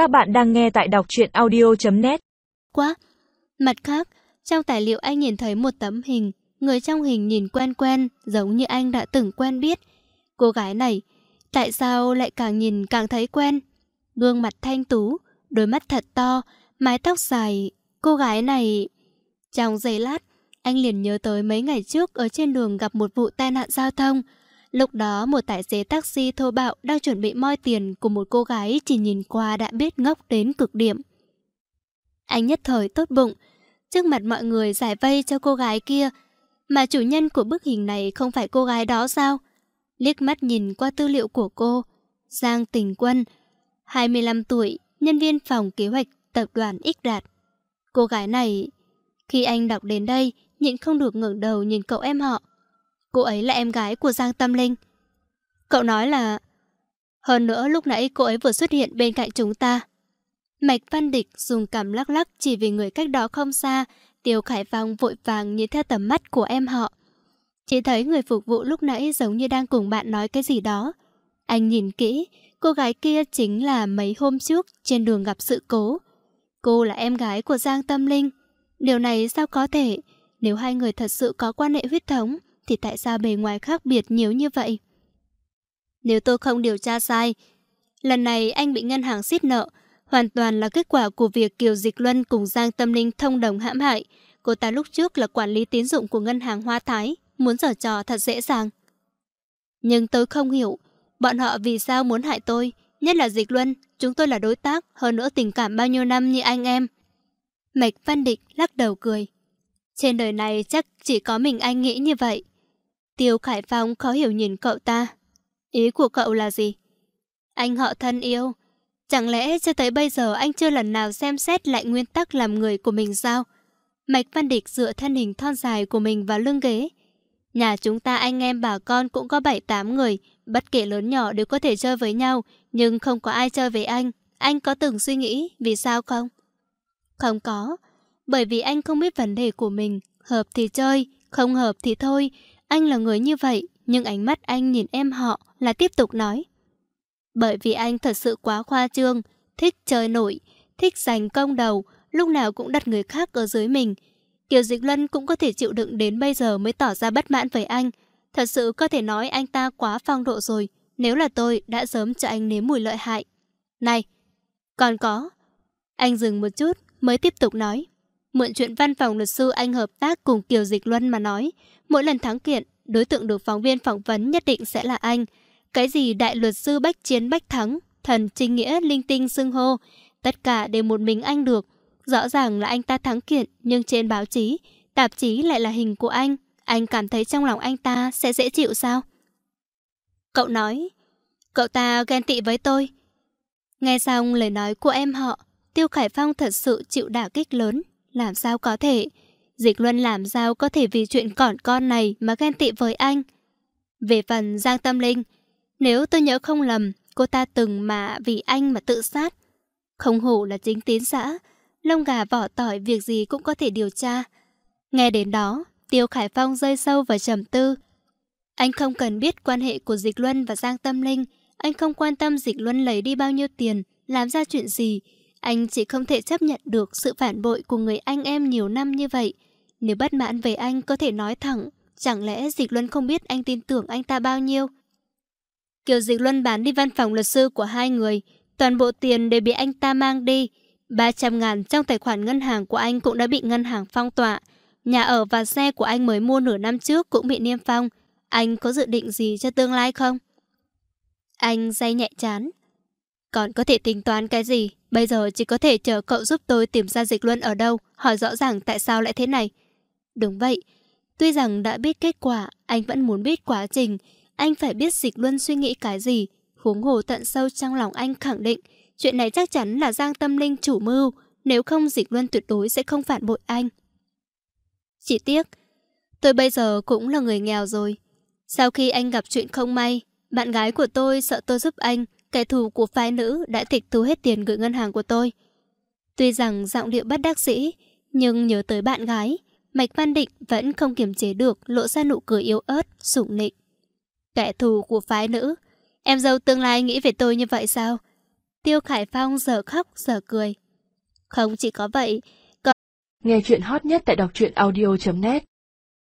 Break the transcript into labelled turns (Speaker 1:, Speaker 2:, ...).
Speaker 1: Các bạn đang nghe tại đọc truyện audio.net
Speaker 2: Quá! Mặt khác, trong tài liệu anh nhìn thấy một tấm hình. Người trong hình nhìn quen quen, giống như anh đã từng quen biết. Cô gái này, tại sao lại càng nhìn càng thấy quen? Gương mặt thanh tú, đôi mắt thật to, mái tóc dài. Cô gái này... Trong giây lát, anh liền nhớ tới mấy ngày trước ở trên đường gặp một vụ tai nạn giao thông. Lúc đó một tài xế taxi thô bạo đang chuẩn bị moi tiền của một cô gái chỉ nhìn qua đã biết ngốc đến cực điểm. Anh nhất thời tốt bụng, trước mặt mọi người giải vây cho cô gái kia, mà chủ nhân của bức hình này không phải cô gái đó sao? Liếc mắt nhìn qua tư liệu của cô, Giang Tình Quân, 25 tuổi, nhân viên phòng kế hoạch tập đoàn X Đạt. Cô gái này, khi anh đọc đến đây, nhịn không được ngẩng đầu nhìn cậu em họ. Cô ấy là em gái của Giang Tâm Linh. Cậu nói là... Hơn nữa lúc nãy cô ấy vừa xuất hiện bên cạnh chúng ta. Mạch Văn Địch dùng cảm lắc lắc chỉ vì người cách đó không xa, Tiêu Khải Phong vội vàng nhìn theo tầm mắt của em họ. Chỉ thấy người phục vụ lúc nãy giống như đang cùng bạn nói cái gì đó. Anh nhìn kỹ, cô gái kia chính là mấy hôm trước trên đường gặp sự cố. Cô là em gái của Giang Tâm Linh. Điều này sao có thể? Nếu hai người thật sự có quan hệ huyết thống, thì tại sao bề ngoài khác biệt nhiều như vậy? Nếu tôi không điều tra sai, lần này anh bị ngân hàng xiết nợ, hoàn toàn là kết quả của việc Kiều Dịch Luân cùng Giang Tâm Linh thông đồng hãm hại. Cô ta lúc trước là quản lý tín dụng của ngân hàng Hoa Thái, muốn giở trò thật dễ dàng. Nhưng tôi không hiểu, bọn họ vì sao muốn hại tôi, nhất là Dịch Luân, chúng tôi là đối tác, hơn nữa tình cảm bao nhiêu năm như anh em. Mạch Văn Định lắc đầu cười. Trên đời này chắc chỉ có mình anh nghĩ như vậy. Tiêu Khải Phong khó hiểu nhìn cậu ta. Ý của cậu là gì? Anh họ thân yêu. Chẳng lẽ cho tới bây giờ anh chưa lần nào xem xét lại nguyên tắc làm người của mình sao? Mạch Văn Địch dựa thân hình thon dài của mình vào lưng ghế. Nhà chúng ta anh em bà con cũng có 7-8 người, bất kể lớn nhỏ đều có thể chơi với nhau, nhưng không có ai chơi với anh. Anh có từng suy nghĩ vì sao không? Không có, bởi vì anh không biết vấn đề của mình, hợp thì chơi, không hợp thì thôi. Anh là người như vậy, nhưng ánh mắt anh nhìn em họ là tiếp tục nói. Bởi vì anh thật sự quá khoa trương, thích chơi nổi, thích giành công đầu, lúc nào cũng đặt người khác ở dưới mình. Kiều Dịch Luân cũng có thể chịu đựng đến bây giờ mới tỏ ra bất mãn với anh. Thật sự có thể nói anh ta quá phong độ rồi, nếu là tôi đã sớm cho anh nếm mùi lợi hại. Này, còn có. Anh dừng một chút, mới tiếp tục nói. Mượn chuyện văn phòng luật sư anh hợp tác cùng Kiều Dịch Luân mà nói. Mỗi lần thắng kiện, đối tượng được phóng viên phỏng vấn nhất định sẽ là anh. Cái gì đại luật sư bách chiến bách thắng, thần trinh nghĩa linh tinh xưng hô, tất cả đều một mình anh được. Rõ ràng là anh ta thắng kiện, nhưng trên báo chí, tạp chí lại là hình của anh. Anh cảm thấy trong lòng anh ta sẽ dễ chịu sao? Cậu nói, cậu ta ghen tị với tôi. Nghe xong lời nói của em họ, Tiêu Khải Phong thật sự chịu đả kích lớn. Làm sao có thể? Dịch Luân làm sao có thể vì chuyện cỏn con này mà ghen tị với anh? Về phần Giang Tâm Linh, nếu tôi nhớ không lầm, cô ta từng mà vì anh mà tự sát. Không hổ là chính tín xã, lông gà vỏ tỏi việc gì cũng có thể điều tra. Nghe đến đó, Tiêu Khải Phong rơi sâu vào trầm tư. Anh không cần biết quan hệ của Dịch Luân và Giang Tâm Linh, anh không quan tâm Dịch Luân lấy đi bao nhiêu tiền, làm ra chuyện gì, anh chỉ không thể chấp nhận được sự phản bội của người anh em nhiều năm như vậy. Nếu bất mãn về anh có thể nói thẳng, chẳng lẽ Dịch Luân không biết anh tin tưởng anh ta bao nhiêu? Kiều Dịch Luân bán đi văn phòng luật sư của hai người, toàn bộ tiền đều bị anh ta mang đi. 300 ngàn trong tài khoản ngân hàng của anh cũng đã bị ngân hàng phong tỏa. Nhà ở và xe của anh mới mua nửa năm trước cũng bị niêm phong. Anh có dự định gì cho tương lai không? Anh day nhẹ chán. Còn có thể tính toán cái gì? Bây giờ chỉ có thể chờ cậu giúp tôi tìm ra dịch luân ở đâu, hỏi rõ ràng tại sao lại thế này. Đúng vậy, tuy rằng đã biết kết quả, anh vẫn muốn biết quá trình. Anh phải biết dịch luân suy nghĩ cái gì. Huống hồ tận sâu trong lòng anh khẳng định, chuyện này chắc chắn là Giang Tâm Linh chủ mưu, nếu không dịch luân tuyệt đối sẽ không phản bội anh. Chỉ tiếc, tôi bây giờ cũng là người nghèo rồi. Sau khi anh gặp chuyện không may, bạn gái của tôi sợ tôi giúp anh, Kẻ thù của phái nữ đã tịch thu hết tiền gửi ngân hàng của tôi. Tuy rằng giọng điệu bất đắc dĩ, nhưng nhớ tới bạn gái, Mạch Văn Định vẫn không kiềm chế được lộ ra nụ cười yếu ớt, sủng nịnh. Kẻ thù của phái nữ, em dâu tương lai nghĩ về tôi như vậy sao? Tiêu Khải Phong giờ khóc giờ cười. Không chỉ có vậy, còn
Speaker 1: Nghe chuyện hot nhất tại đọc truyện audio.net